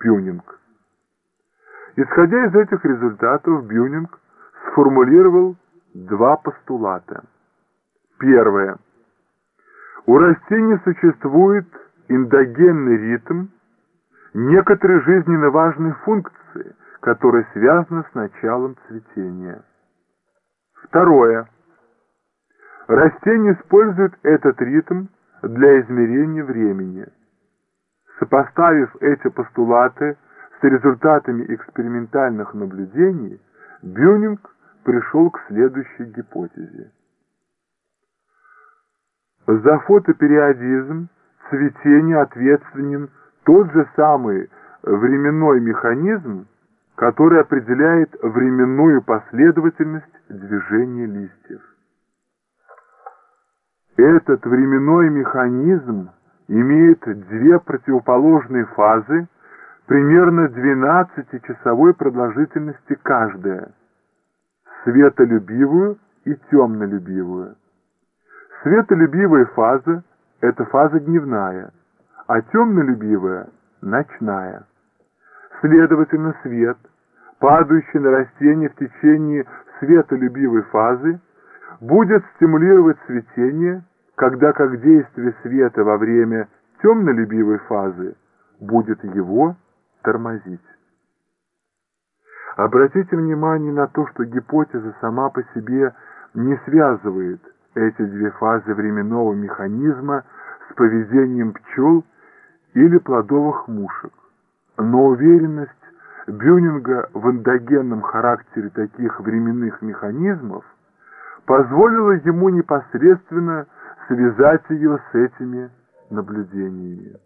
Бюнинг. Исходя из этих результатов, Бюнинг сформулировал два постулата. Первое. У растений существует эндогенный ритм некоторые жизненно важные функции, которые связаны с началом цветения. Второе. Растения используют этот ритм для измерения времени. Сопоставив эти постулаты с результатами экспериментальных наблюдений, Бюнинг пришел к следующей гипотезе. За фотопериодизм цветения ответственен тот же самый временной механизм, который определяет временную последовательность движения листьев. Этот временной механизм имеет две противоположные фазы, примерно 12-часовой продолжительности каждая, светолюбивую и темнолюбивую. Светолюбивая фаза – это фаза дневная, а темнолюбивая – ночная. Следовательно, свет, падающий на растение в течение светолюбивой фазы, будет стимулировать цветение, когда как действие света во время темнолюбивой фазы будет его тормозить. Обратите внимание на то, что гипотеза сама по себе не связывает эти две фазы временного механизма с поведением пчел или плодовых мушек. Но уверенность Бюнинга в эндогенном характере таких временных механизмов позволила ему непосредственно связать ее с этими наблюдениями.